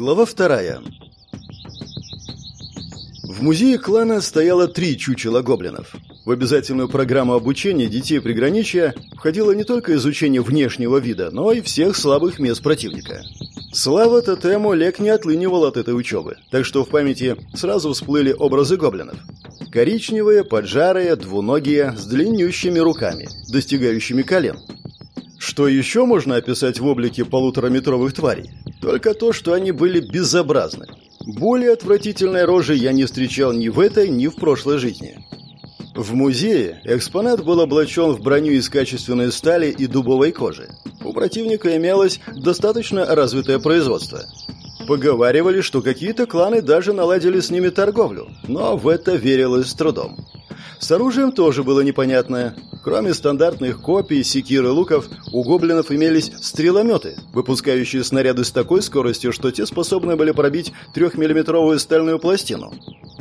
Глава вторая. В музее клана стояло три чучела гоблинов. В обязательную программу обучения детей приграничья входило не только изучение внешнего вида, но и всех слабых мест противника. Слава тотему Лек не отлынивал от этой учебы, так что в памяти сразу всплыли образы гоблинов. Коричневые, поджарые, двуногие, с длиннющими руками, достигающими колен. Что еще можно описать в облике полутораметровых тварей? Только то, что они были безобразны. Более отвратительной рожи я не встречал ни в этой, ни в прошлой жизни. В музее экспонат был облачен в броню из качественной стали и дубовой кожи. У противника имелось достаточно развитое производство. Поговаривали, что какие-то кланы даже наладили с ними торговлю, но в это верилось с трудом. С оружием тоже было непонятное. Кроме стандартных копий, секир и луков, у гоблинов имелись стрелометы, выпускающие снаряды с такой скоростью, что те способны были пробить трехмиллиметровую стальную пластину.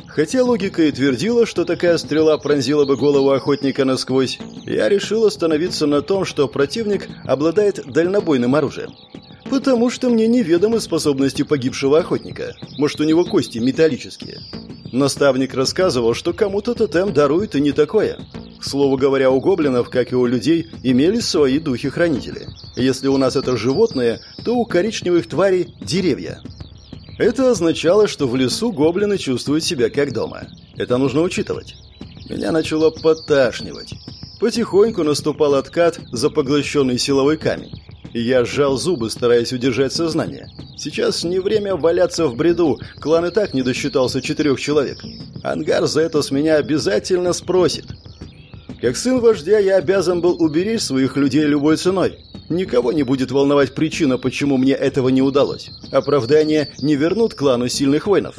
Хотя логика и твердила, что такая стрела пронзила бы голову охотника насквозь, я решил остановиться на том, что противник обладает дальнобойным оружием. Потому что мне неведомы способности погибшего охотника. Может, у него кости металлические. Наставник рассказывал, что кому-то тотем дарует и не такое. К слову говоря, у гоблинов, как и у людей, имелись свои духи-хранители. Если у нас это животные, то у коричневых тварей деревья. Это означало, что в лесу гоблины чувствуют себя как дома. Это нужно учитывать. Меня начало поташнивать. Потихоньку наступал откат за поглощенный силовой камень. Я сжал зубы, стараясь удержать сознание. Сейчас не время валяться в бреду, клан и так не досчитался четырех человек. Ангар за это с меня обязательно спросит. Как сын вождя я обязан был уберечь своих людей любой ценой. Никого не будет волновать причина, почему мне этого не удалось. Оправдание не вернут клану сильных воинов.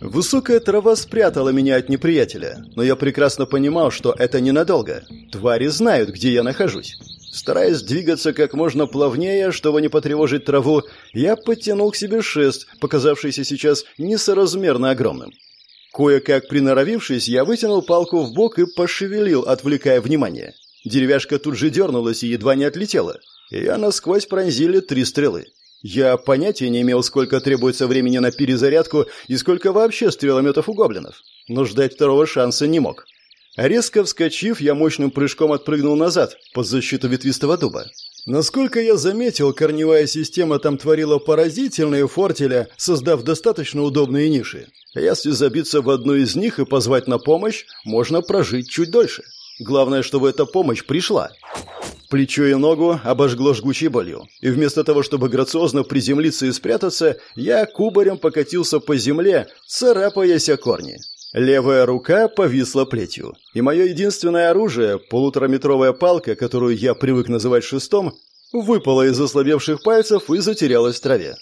Высокая трава спрятала меня от неприятеля, но я прекрасно понимал, что это ненадолго. Твари знают, где я нахожусь. Стараясь двигаться как можно плавнее, чтобы не потревожить траву, я подтянул к себе шест, показавшийся сейчас несоразмерно огромным. Кое-как приноровившись, я вытянул палку в бок и пошевелил, отвлекая внимание. Деревяшка тут же дернулась и едва не отлетела. Ее насквозь пронзили три стрелы. Я понятия не имел, сколько требуется времени на перезарядку и сколько вообще стрелометов у гоблинов. Но ждать второго шанса не мог. Резко вскочив, я мощным прыжком отпрыгнул назад, под защиту ветвистого дуба. Насколько я заметил, корневая система там творила поразительные фортеля, создав достаточно удобные ниши. Если забиться в одну из них и позвать на помощь, можно прожить чуть дольше. Главное, чтобы эта помощь пришла. Плечо и ногу обожгло жгучей болью, и вместо того, чтобы грациозно приземлиться и спрятаться, я кубарем покатился по земле, царапаясь о корни. Левая рука повисла плетью, и мое единственное оружие, полутораметровая палка, которую я привык называть шестом, выпала из ослабевших пальцев и затерялась в траве.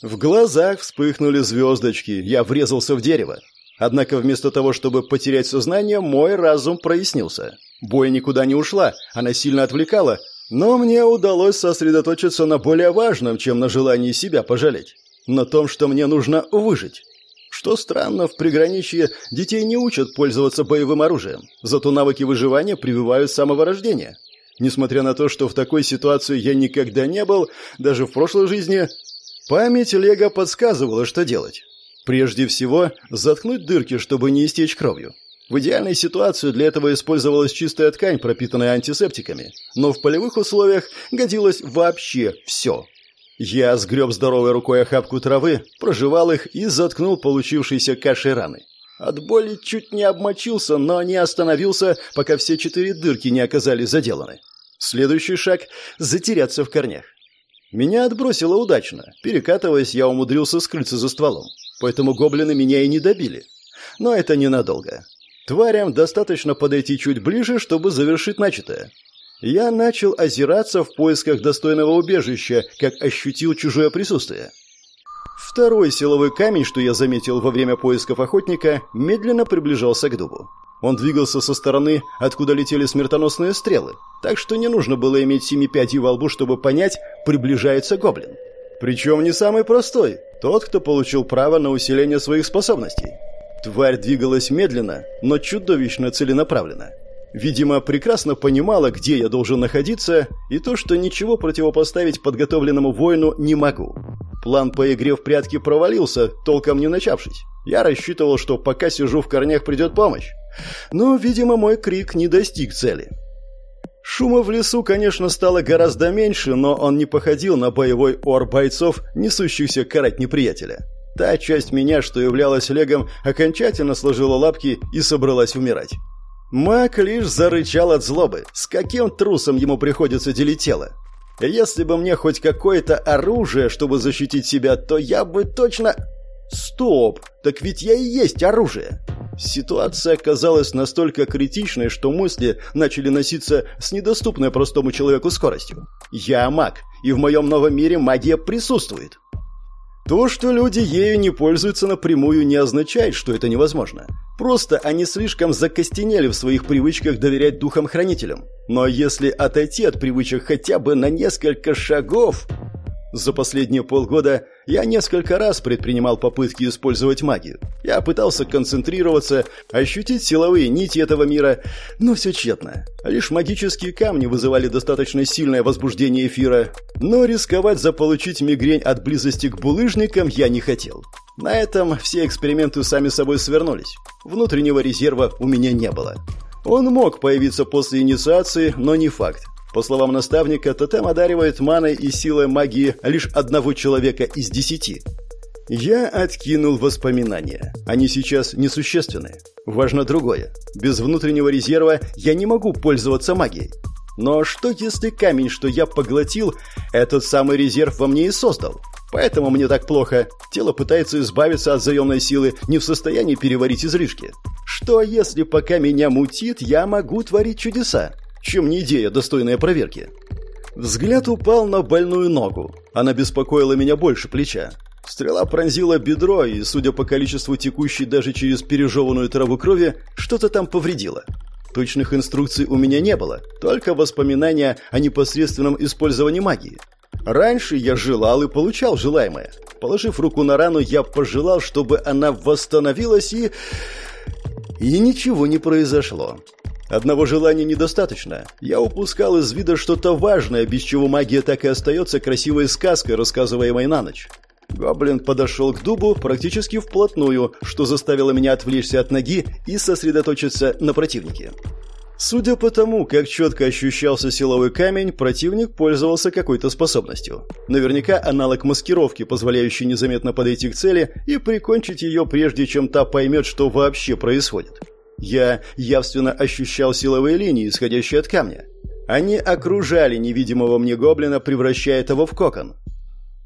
В глазах вспыхнули звездочки, я врезался в дерево. Однако вместо того, чтобы потерять сознание, мой разум прояснился. Боль никуда не ушла, она сильно отвлекала, но мне удалось сосредоточиться на более важном, чем на желании себя пожалеть. На том, что мне нужно выжить. Что странно, в приграничье детей не учат пользоваться боевым оружием, зато навыки выживания прививают с самого рождения. Несмотря на то, что в такой ситуации я никогда не был, даже в прошлой жизни, память Лего подсказывала, что делать. Прежде всего, заткнуть дырки, чтобы не истечь кровью. В идеальной ситуации для этого использовалась чистая ткань, пропитанная антисептиками, но в полевых условиях годилось вообще все. Я сгреб здоровой рукой охапку травы, прожевал их и заткнул получившиеся кашей раны. От боли чуть не обмочился, но не остановился, пока все четыре дырки не оказались заделаны. Следующий шаг — затеряться в корнях. Меня отбросило удачно. Перекатываясь, я умудрился скрыться за стволом. Поэтому гоблины меня и не добили. Но это ненадолго. Тварям достаточно подойти чуть ближе, чтобы завершить начатое. Я начал озираться в поисках достойного убежища, как ощутил чужое присутствие. Второй силовой камень, что я заметил во время поисков охотника, медленно приближался к дубу. Он двигался со стороны, откуда летели смертоносные стрелы, так что не нужно было иметь семи пядей во лбу, чтобы понять, приближается гоблин. Причем не самый простой, тот, кто получил право на усиление своих способностей. Тварь двигалась медленно, но чудовищно целенаправленно. Видимо, прекрасно понимала, где я должен находиться, и то, что ничего противопоставить подготовленному воину не могу. План по игре в прятки провалился, толком не начавшись. Я рассчитывал, что пока сижу в корнях придет помощь. Но, видимо, мой крик не достиг цели. Шума в лесу, конечно, стало гораздо меньше, но он не походил на боевой ор бойцов, несущихся карать неприятеля. Та часть меня, что являлась Легом, окончательно сложила лапки и собралась умирать. Мак лишь зарычал от злобы. С каким трусом ему приходится делить тело? Если бы мне хоть какое-то оружие, чтобы защитить себя, то я бы точно... Стоп! Так ведь я и есть оружие! Ситуация оказалась настолько критичной, что мысли начали носиться с недоступной простому человеку скоростью. Я маг, и в моем новом мире магия присутствует. То, что люди ею не пользуются напрямую, не означает, что это невозможно. Просто они слишком закостенели в своих привычках доверять духам-хранителям. Но если отойти от привычек хотя бы на несколько шагов... За последние полгода я несколько раз предпринимал попытки использовать магию. Я пытался концентрироваться, ощутить силовые нити этого мира, но все тщетно. Лишь магические камни вызывали достаточно сильное возбуждение эфира, но рисковать заполучить мигрень от близости к булыжникам я не хотел. На этом все эксперименты сами собой свернулись. Внутреннего резерва у меня не было. Он мог появиться после инициации, но не факт. По словам наставника, тотем одаривает маной и силой магии лишь одного человека из десяти. Я откинул воспоминания. Они сейчас несущественны. Важно другое. Без внутреннего резерва я не могу пользоваться магией. Но что если камень, что я поглотил, этот самый резерв во мне и создал? Поэтому мне так плохо. Тело пытается избавиться от заемной силы, не в состоянии переварить излишки. Что если пока меня мутит, я могу творить чудеса? чем не идея, достойная проверки. Взгляд упал на больную ногу. Она беспокоила меня больше плеча. Стрела пронзила бедро, и, судя по количеству текущей даже через пережеванную траву крови, что-то там повредило. Точных инструкций у меня не было, только воспоминания о непосредственном использовании магии. Раньше я желал и получал желаемое. Положив руку на рану, я пожелал, чтобы она восстановилась и... И ничего не произошло. Одного желания недостаточно. Я упускал из вида что-то важное, без чего магия так и остается красивой сказкой, рассказываемой на ночь. Гоблин подошел к дубу практически вплотную, что заставило меня отвлечься от ноги и сосредоточиться на противнике. Судя по тому, как четко ощущался силовой камень, противник пользовался какой-то способностью. Наверняка аналог маскировки, позволяющий незаметно подойти к цели и прикончить ее, прежде чем та поймет, что вообще происходит. Я явственно ощущал силовые линии, исходящие от камня. Они окружали невидимого мне гоблина, превращая его в кокон.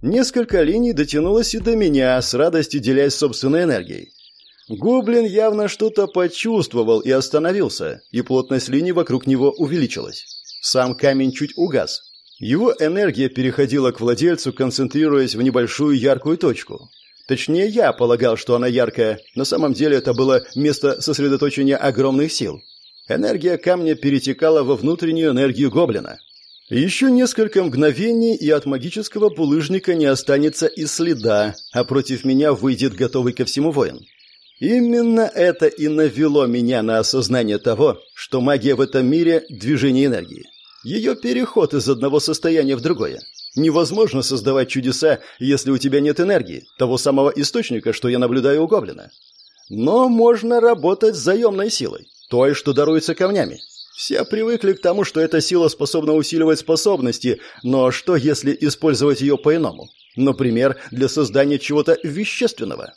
Несколько линий дотянулось и до меня, с радостью делясь собственной энергией. Гоблин явно что-то почувствовал и остановился, и плотность линий вокруг него увеличилась. Сам камень чуть угас. Его энергия переходила к владельцу, концентрируясь в небольшую яркую точку. Точнее, я полагал, что она яркая. На самом деле это было место сосредоточения огромных сил. Энергия камня перетекала во внутреннюю энергию гоблина. Еще несколько мгновений, и от магического булыжника не останется и следа, а против меня выйдет готовый ко всему воин. Именно это и навело меня на осознание того, что магия в этом мире – движение энергии. Ее переход из одного состояния в другое. Невозможно создавать чудеса, если у тебя нет энергии, того самого источника, что я наблюдаю у гоблина. Но можно работать с заемной силой, той, что даруется камнями. Все привыкли к тому, что эта сила способна усиливать способности, но что если использовать ее по-иному? Например, для создания чего-то вещественного.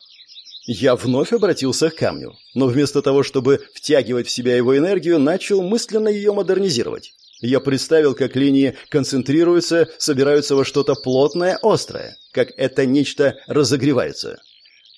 Я вновь обратился к камню, но вместо того, чтобы втягивать в себя его энергию, начал мысленно ее модернизировать. Я представил, как линии концентрируются, собираются во что-то плотное, острое, как это нечто разогревается.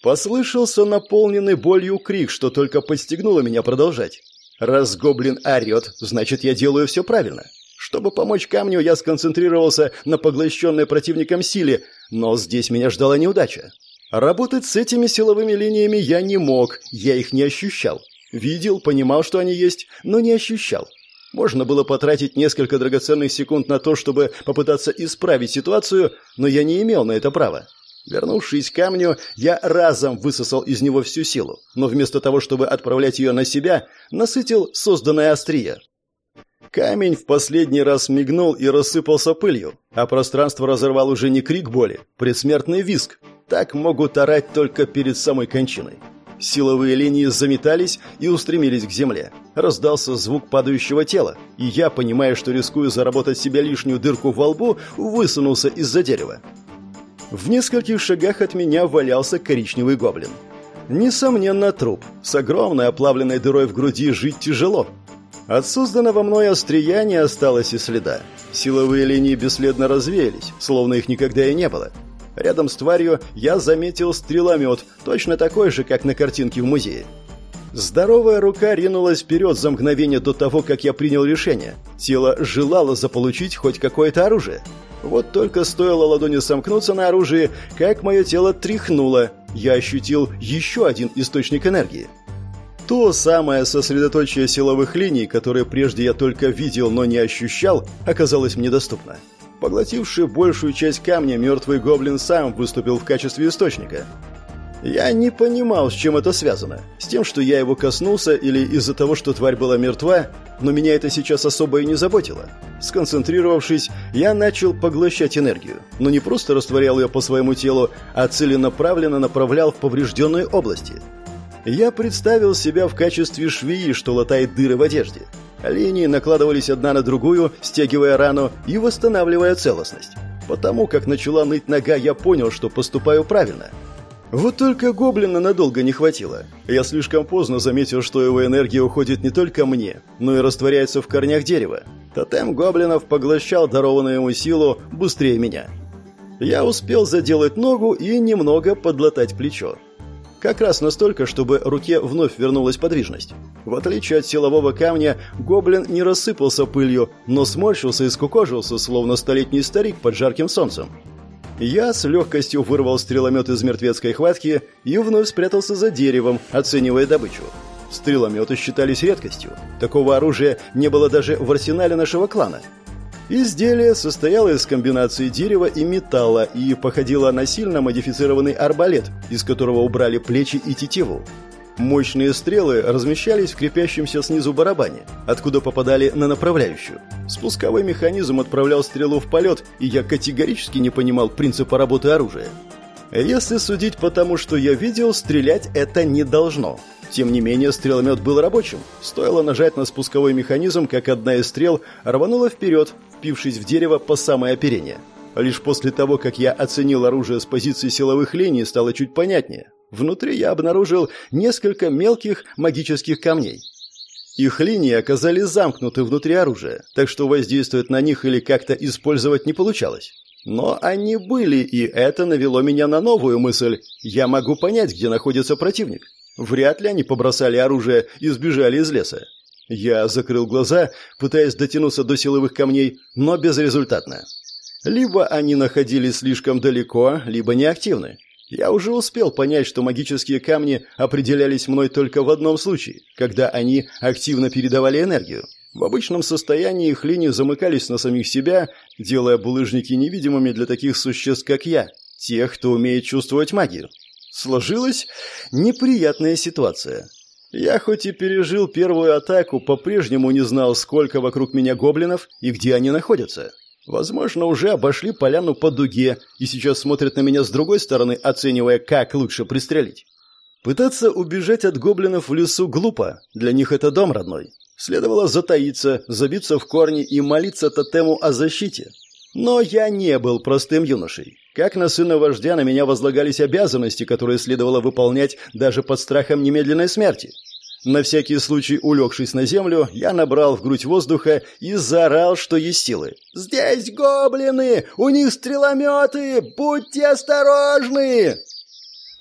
Послышался наполненный болью крик, что только подстегнуло меня продолжать. Раз гоблин орет, значит, я делаю все правильно. Чтобы помочь камню, я сконцентрировался на поглощенной противником силе, но здесь меня ждала неудача. Работать с этими силовыми линиями я не мог, я их не ощущал. Видел, понимал, что они есть, но не ощущал. Можно было потратить несколько драгоценных секунд на то, чтобы попытаться исправить ситуацию, но я не имел на это права. Вернувшись к камню, я разом высосал из него всю силу, но вместо того, чтобы отправлять ее на себя, насытил созданное острие. Камень в последний раз мигнул и рассыпался пылью, а пространство разорвал уже не крик боли, предсмертный визг. Так могут орать только перед самой кончиной. Силовые линии заметались и устремились к земле. Раздался звук падающего тела, и я, понимая, что рискую заработать себе лишнюю дырку во лбу, высунулся из-за дерева. В нескольких шагах от меня валялся коричневый гоблин. Несомненно, труп. С огромной оплавленной дырой в груди жить тяжело. От созданного мной острия не осталось и следа. Силовые линии бесследно развеялись, словно их никогда и не было. Рядом с тварью я заметил стреломет, точно такой же, как на картинке в музее. Здоровая рука ринулась вперед за мгновение до того, как я принял решение. Тело желало заполучить хоть какое-то оружие. Вот только стоило ладони сомкнуться на оружие, как мое тело тряхнуло. Я ощутил еще один источник энергии. То самое сосредоточие силовых линий, которое прежде я только видел, но не ощущал, оказалось мне доступно. Поглотивший большую часть камня, мертвый гоблин сам выступил в качестве источника. Я не понимал, с чем это связано. С тем, что я его коснулся, или из-за того, что тварь была мертва, но меня это сейчас особо и не заботило. Сконцентрировавшись, я начал поглощать энергию, но не просто растворял ее по своему телу, а целенаправленно направлял в поврежденные области – я представил себя в качестве швеи, что латает дыры в одежде. Линии накладывались одна на другую, стягивая рану и восстанавливая целостность. Потому как начала ныть нога, я понял, что поступаю правильно. Вот только гоблина надолго не хватило. Я слишком поздно заметил, что его энергия уходит не только мне, но и растворяется в корнях дерева. Тотем гоблинов поглощал дарованную ему силу быстрее меня. Я успел заделать ногу и немного подлатать плечо. Как раз настолько, чтобы руке вновь вернулась подвижность. В отличие от силового камня, гоблин не рассыпался пылью, но сморщился и скукожился, словно столетний старик под жарким солнцем. Я с легкостью вырвал стреломет из мертвецкой хватки и вновь спрятался за деревом, оценивая добычу. Стрелометы считались редкостью. Такого оружия не было даже в арсенале нашего клана. Изделие состояло из комбинации дерева и металла и походило на сильно модифицированный арбалет, из которого убрали плечи и тетиву. Мощные стрелы размещались в крепящемся снизу барабане, откуда попадали на направляющую. Спусковой механизм отправлял стрелу в полет, и я категорически не понимал принципа работы оружия. Если судить по тому, что я видел, стрелять это не должно. Тем не менее, стреломет был рабочим. Стоило нажать на спусковой механизм, как одна из стрел рванула вперед, впившись в дерево по самое оперение. Лишь после того, как я оценил оружие с позиции силовых линий, стало чуть понятнее. Внутри я обнаружил несколько мелких магических камней. Их линии оказались замкнуты внутри оружия, так что воздействовать на них или как-то использовать не получалось. Но они были, и это навело меня на новую мысль. Я могу понять, где находится противник. Вряд ли они побросали оружие и сбежали из леса. Я закрыл глаза, пытаясь дотянуться до силовых камней, но безрезультатно. Либо они находились слишком далеко, либо неактивны. Я уже успел понять, что магические камни определялись мной только в одном случае, когда они активно передавали энергию. В обычном состоянии их линии замыкались на самих себя, делая булыжники невидимыми для таких существ, как я, тех, кто умеет чувствовать магию. Сложилась неприятная ситуация. Я хоть и пережил первую атаку, по-прежнему не знал, сколько вокруг меня гоблинов и где они находятся. Возможно, уже обошли поляну по дуге и сейчас смотрят на меня с другой стороны, оценивая, как лучше пристрелить. Пытаться убежать от гоблинов в лесу глупо, для них это дом родной. Следовало затаиться, забиться в корни и молиться тотему о защите. Но я не был простым юношей. Как на сына вождя на меня возлагались обязанности, которые следовало выполнять даже под страхом немедленной смерти. На всякий случай, улегшись на землю, я набрал в грудь воздуха и заорал, что есть силы. «Здесь гоблины! У них стрелометы! Будьте осторожны!»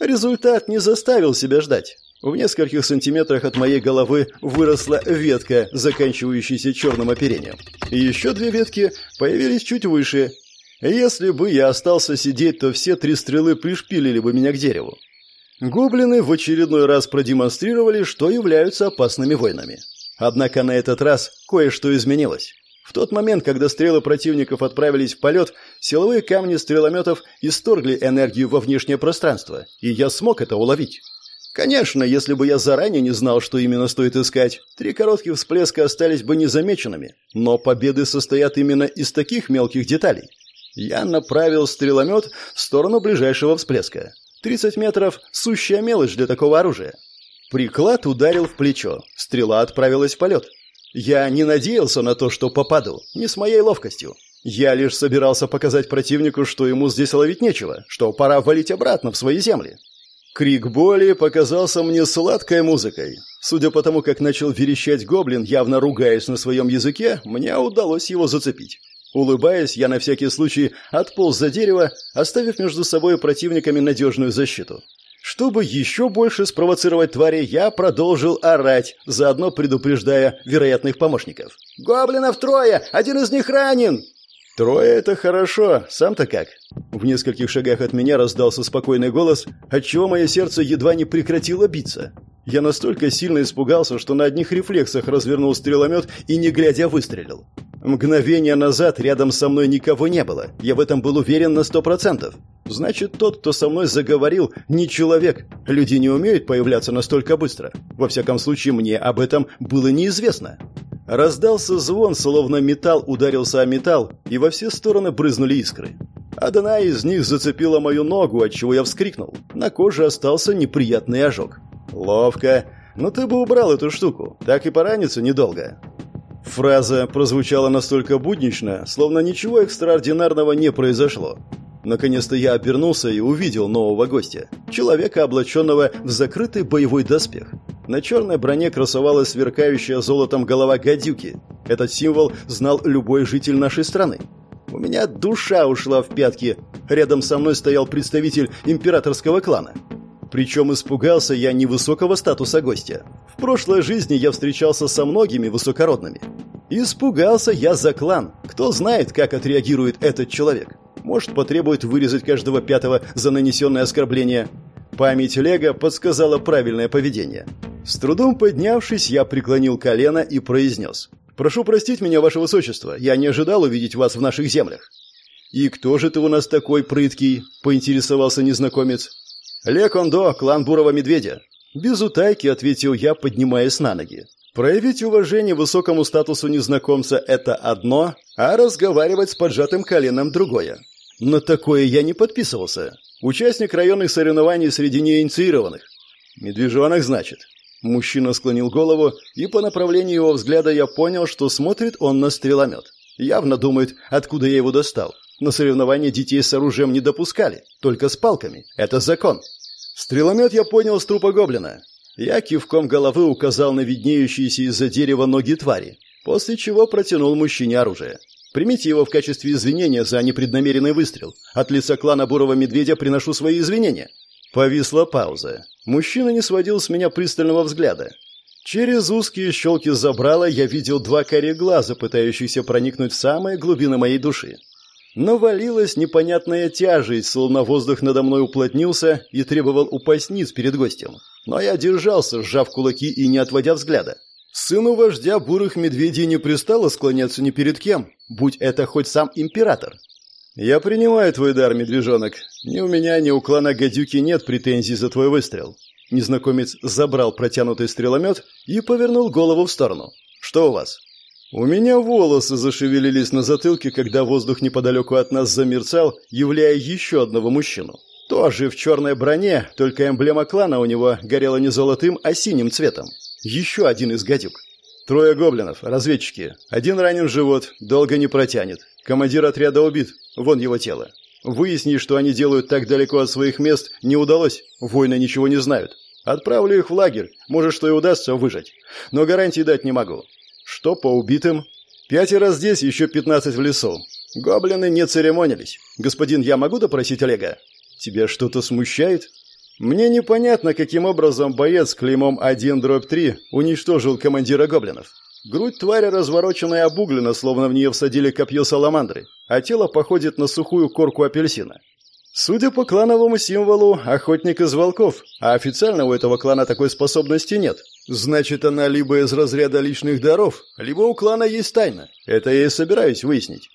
Результат не заставил себя ждать. В нескольких сантиметрах от моей головы выросла ветка, заканчивающаяся черным оперением. И еще две ветки появились чуть выше, если бы я остался сидеть, то все три стрелы пришпилили бы меня к дереву. Гоблины в очередной раз продемонстрировали, что являются опасными воинами. Однако на этот раз кое-что изменилось. В тот момент, когда стрелы противников отправились в полет, силовые камни стрелометов исторгли энергию во внешнее пространство, и я смог это уловить. Конечно, если бы я заранее не знал, что именно стоит искать, три коротких всплеска остались бы незамеченными. Но победы состоят именно из таких мелких деталей. Я направил стреломет в сторону ближайшего всплеска. 30 метров – сущая мелочь для такого оружия. Приклад ударил в плечо. Стрела отправилась в полет. Я не надеялся на то, что попаду, не с моей ловкостью. Я лишь собирался показать противнику, что ему здесь ловить нечего, что пора валить обратно в свои земли. Крик боли показался мне сладкой музыкой. Судя по тому, как начал верещать гоблин, явно ругаясь на своем языке, мне удалось его зацепить. Улыбаясь, я на всякий случай отполз за дерево, оставив между собой противниками надежную защиту. Чтобы еще больше спровоцировать твари, я продолжил орать, заодно предупреждая вероятных помощников. «Гоблинов трое! Один из них ранен!» «Трое — это хорошо. Сам-то как?» В нескольких шагах от меня раздался спокойный голос, отчего мое сердце едва не прекратило биться. Я настолько сильно испугался, что на одних рефлексах развернул стреломет и, не глядя, выстрелил. Мгновение назад рядом со мной никого не было. Я в этом был уверен на сто процентов. Значит, тот, кто со мной заговорил, не человек. Люди не умеют появляться настолько быстро. Во всяком случае, мне об этом было неизвестно. Раздался звон, словно металл ударился о металл, и во все стороны брызнули искры. Одна из них зацепила мою ногу, отчего я вскрикнул. На коже остался неприятный ожог. «Ловко. Но ты бы убрал эту штуку. Так и пораниться недолго». Фраза прозвучала настолько буднично, словно ничего экстраординарного не произошло. Наконец-то я обернулся и увидел нового гостя. Человека, облаченного в закрытый боевой доспех. На черной броне красовалась сверкающая золотом голова гадюки. Этот символ знал любой житель нашей страны. У меня душа ушла в пятки. Рядом со мной стоял представитель императорского клана. Причем испугался я невысокого статуса гостя. В прошлой жизни я встречался со многими высокородными. Испугался я за клан. Кто знает, как отреагирует этот человек. Может, потребует вырезать каждого пятого за нанесенное оскорбление. Память Лего подсказала правильное поведение. С трудом поднявшись, я преклонил колено и произнес. «Прошу простить меня, ваше высочество, я не ожидал увидеть вас в наших землях». «И кто же ты у нас такой прыткий?» – поинтересовался незнакомец. «Лекондо, клан Бурого Медведя». Без утайки ответил я, поднимаясь на ноги. Проявить уважение высокому статусу незнакомца – это одно, а разговаривать с поджатым коленом – другое. На такое я не подписывался. Участник районных соревнований среди неинициированных. Медвежонок, значит. Мужчина склонил голову, и по направлению его взгляда я понял, что смотрит он на стреломет. Явно думает, откуда я его достал. На соревнования детей с оружием не допускали, только с палками. Это закон. Стреломет я понял с трупа гоблина. Я кивком головы указал на виднеющиеся из-за дерева ноги твари, после чего протянул мужчине оружие. Примите его в качестве извинения за непреднамеренный выстрел. От лица клана Бурого Медведя приношу свои извинения. Повисла пауза. Мужчина не сводил с меня пристального взгляда. Через узкие щелки забрала я видел два карие глаза, пытающихся проникнуть в самые глубины моей души. Навалилась непонятная тяжесть, словно воздух надо мной уплотнился и требовал упасть низ перед гостем. Но я держался, сжав кулаки и не отводя взгляда. Сыну вождя бурых медведей не пристало склоняться ни перед кем, будь это хоть сам император. «Я принимаю твой дар, медвежонок. Ни у меня, ни у клана Гадюки нет претензий за твой выстрел». Незнакомец забрал протянутый стреломет и повернул голову в сторону. «Что у вас?» «У меня волосы зашевелились на затылке, когда воздух неподалеку от нас замерцал, являя еще одного мужчину. Тоже в черной броне, только эмблема клана у него горела не золотым, а синим цветом. Еще один из гадюк. Трое гоблинов, разведчики. Один ранен в живот, долго не протянет. Командир отряда убит, вон его тело. Выяснить, что они делают так далеко от своих мест, не удалось. Воины ничего не знают. Отправлю их в лагерь, может, что и удастся выжить. Но гарантий дать не могу. Что по убитым? Пятеро здесь, еще пятнадцать в лесу. Гоблины не церемонились. Господин, я могу допросить Олега? Тебя что-то смущает? Мне непонятно, каким образом боец клеймом 1-3 уничтожил командира гоблинов. Грудь твари разворочена и обуглена, словно в нее всадили копье саламандры, а тело походит на сухую корку апельсина. Судя по клановому символу, охотник из волков, а официально у этого клана такой способности нет. Значит, она либо из разряда личных даров, либо у клана есть тайна. Это я и собираюсь выяснить.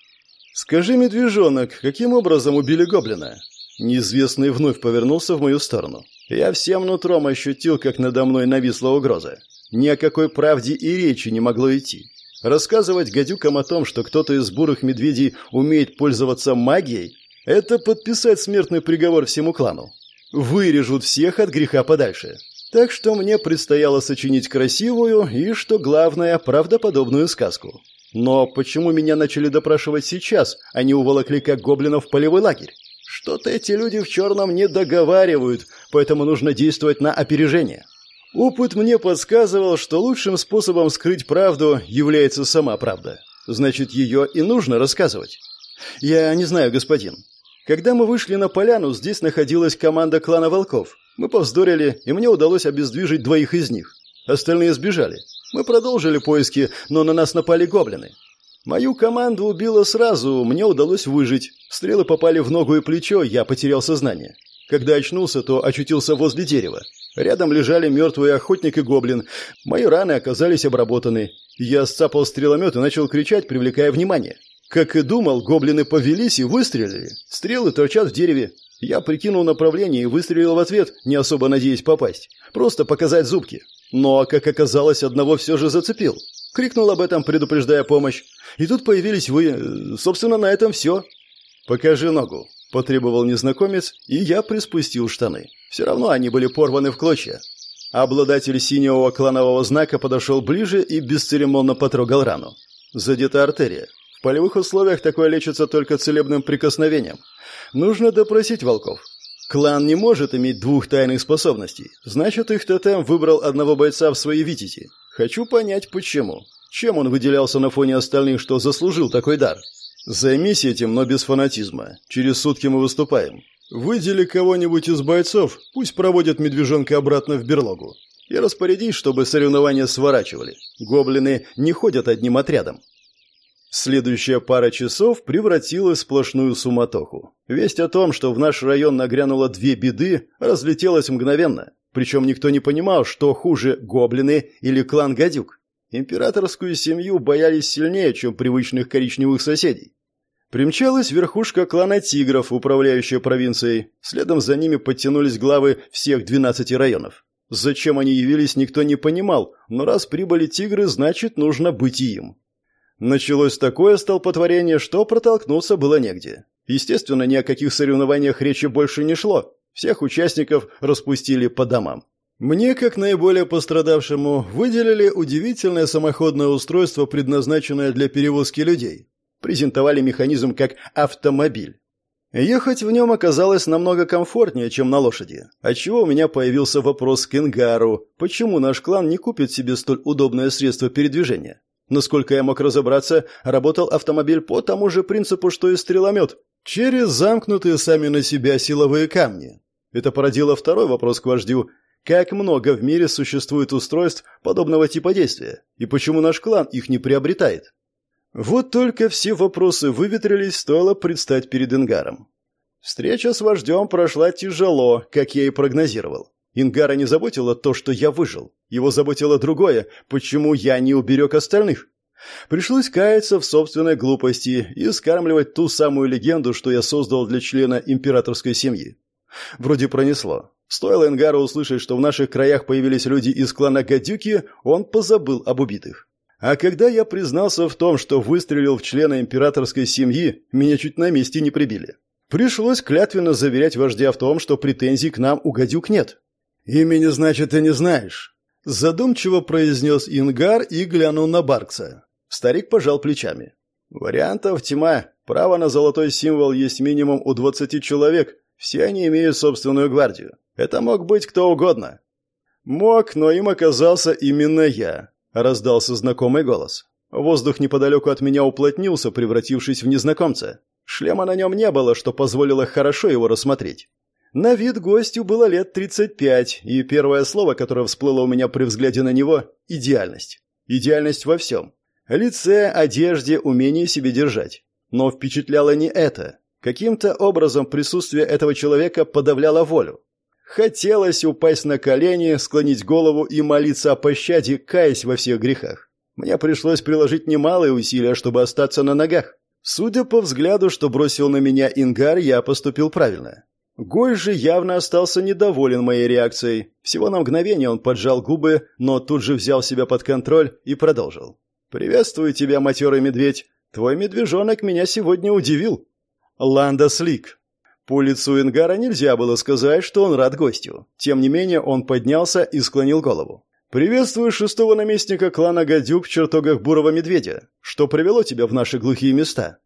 Скажи, медвежонок, каким образом убили гоблина? Неизвестный вновь повернулся в мою сторону. Я всем нутром ощутил, как надо мной нависла угроза. Ни о какой правде и речи не могло идти. Рассказывать гадюкам о том, что кто-то из бурых медведей умеет пользоваться магией, это подписать смертный приговор всему клану. Вырежут всех от греха подальше. Так что мне предстояло сочинить красивую и, что главное, правдоподобную сказку. Но почему меня начали допрашивать сейчас, а не уволокли как гоблинов в полевой лагерь? Что-то эти люди в черном не договаривают, поэтому нужно действовать на опережение. Опыт мне подсказывал, что лучшим способом скрыть правду является сама правда. Значит, ее и нужно рассказывать. Я не знаю, господин. Когда мы вышли на поляну, здесь находилась команда клана Волков. Мы повздорили, и мне удалось обездвижить двоих из них. Остальные сбежали. Мы продолжили поиски, но на нас напали гоблины. Мою команду убило сразу, мне удалось выжить. Стрелы попали в ногу и плечо, я потерял сознание. Когда очнулся, то очутился возле дерева. Рядом лежали мертвый охотник и гоблин. Мои раны оказались обработаны. Я сцапал стреломет и начал кричать, привлекая внимание. Как и думал, гоблины повелись и выстрелили. Стрелы торчат в дереве. Я прикинул направление и выстрелил в ответ, не особо надеясь попасть. Просто показать зубки. Но, как оказалось, одного все же зацепил. Крикнул об этом, предупреждая помощь. И тут появились вы. Собственно, на этом все. «Покажи ногу», – потребовал незнакомец, и я приспустил штаны. Все равно они были порваны в клочья. Обладатель синего кланового знака подошел ближе и бесцеремонно потрогал рану. Задета артерия. В полевых условиях такое лечится только целебным прикосновением. Нужно допросить волков. Клан не может иметь двух тайных способностей. Значит, их тотем выбрал одного бойца в свои витязи. Хочу понять, почему. Чем он выделялся на фоне остальных, что заслужил такой дар? Займись этим, но без фанатизма. Через сутки мы выступаем. Выдели кого-нибудь из бойцов, пусть проводят медвежонка обратно в берлогу. И распорядись, чтобы соревнования сворачивали. Гоблины не ходят одним отрядом. Следующая пара часов превратилась в сплошную суматоху. Весть о том, что в наш район нагрянуло две беды, разлетелась мгновенно. Причем никто не понимал, что хуже – гоблины или клан гадюк. Императорскую семью боялись сильнее, чем привычных коричневых соседей. Примчалась верхушка клана тигров, управляющая провинцией. Следом за ними подтянулись главы всех 12 районов. Зачем они явились, никто не понимал, но раз прибыли тигры, значит, нужно быть и им. Началось такое столпотворение, что протолкнуться было негде. Естественно, ни о каких соревнованиях речи больше не шло. Всех участников распустили по домам. Мне, как наиболее пострадавшему, выделили удивительное самоходное устройство, предназначенное для перевозки людей. Презентовали механизм как автомобиль. Ехать в нем оказалось намного комфортнее, чем на лошади. Отчего у меня появился вопрос к Ингару, почему наш клан не купит себе столь удобное средство передвижения? Насколько я мог разобраться, работал автомобиль по тому же принципу, что и стреломет, через замкнутые сами на себя силовые камни. Это породило второй вопрос к вождю. Как много в мире существует устройств подобного типа действия? И почему наш клан их не приобретает? Вот только все вопросы выветрились, стоило предстать перед Ингаром. Встреча с вождем прошла тяжело, как я и прогнозировал. Ингара не заботило то, что я выжил. Его заботило другое, почему я не уберег остальных. Пришлось каяться в собственной глупости и скармливать ту самую легенду, что я создал для члена императорской семьи. Вроде пронесло. Стоило Ингару услышать, что в наших краях появились люди из клана Гадюки, он позабыл об убитых. А когда я признался в том, что выстрелил в члена императорской семьи, меня чуть на месте не прибили. Пришлось клятвенно заверять вождя в том, что претензий к нам у Гадюк нет. «Имени, значит, ты не знаешь?» Задумчиво произнес Ингар и глянул на Баркса. Старик пожал плечами. «Вариантов тьма. Право на золотой символ есть минимум у двадцати человек. Все они имеют собственную гвардию. Это мог быть кто угодно». «Мог, но им оказался именно я», — раздался знакомый голос. Воздух неподалеку от меня уплотнился, превратившись в незнакомца. Шлема на нем не было, что позволило хорошо его рассмотреть. На вид гостю было лет 35, и первое слово, которое всплыло у меня при взгляде на него – идеальность. Идеальность во всем. Лице, одежде, умении себе держать. Но впечатляло не это. Каким-то образом присутствие этого человека подавляло волю. Хотелось упасть на колени, склонить голову и молиться о пощаде, каясь во всех грехах. Мне пришлось приложить немалые усилия, чтобы остаться на ногах. Судя по взгляду, что бросил на меня Ингар, я поступил правильно. Гой же явно остался недоволен моей реакцией. Всего на мгновение он поджал губы, но тут же взял себя под контроль и продолжил. «Приветствую тебя, матерый медведь. Твой медвежонок меня сегодня удивил». Ланда Слик. По лицу Ингара нельзя было сказать, что он рад гостю. Тем не менее, он поднялся и склонил голову. «Приветствую шестого наместника клана Гадюк в чертогах Бурого Медведя. Что привело тебя в наши глухие места?»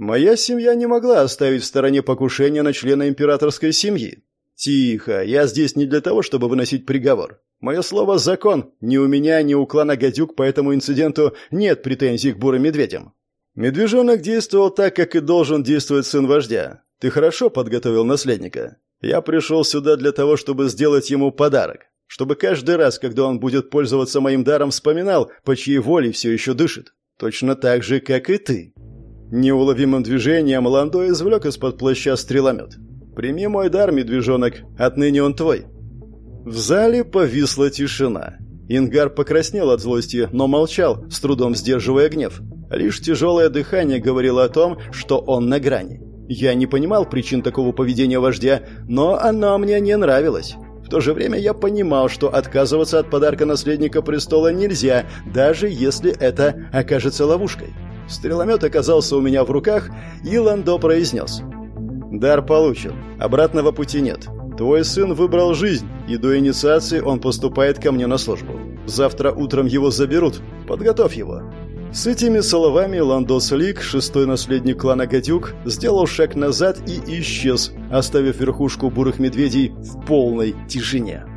Моя семья не могла оставить в стороне покушения на члена императорской семьи. Тихо, я здесь не для того, чтобы выносить приговор. Мое слово – закон. Ни у меня, ни у клана Гадюк по этому инциденту нет претензий к бурым медведям. Медвежонок действовал так, как и должен действовать сын вождя. Ты хорошо подготовил наследника. Я пришел сюда для того, чтобы сделать ему подарок. Чтобы каждый раз, когда он будет пользоваться моим даром, вспоминал, по чьей воле все еще дышит. Точно так же, как и ты. Неуловимым движением Ландо извлек из-под плаща стреломет. «Прими мой дар, медвежонок, отныне он твой». В зале повисла тишина. Ингар покраснел от злости, но молчал, с трудом сдерживая гнев. Лишь тяжелое дыхание говорило о том, что он на грани. Я не понимал причин такого поведения вождя, но оно мне не нравилось. В то же время я понимал, что отказываться от подарка наследника престола нельзя, даже если это окажется ловушкой. Стреломет оказался у меня в руках, и Ландо произнес. «Дар получен. Обратного пути нет. Твой сын выбрал жизнь, и до инициации он поступает ко мне на службу. Завтра утром его заберут. Подготовь его». С этими словами Ландо Слик, шестой наследник клана Гадюк, сделал шаг назад и исчез, оставив верхушку бурых медведей в полной тишине.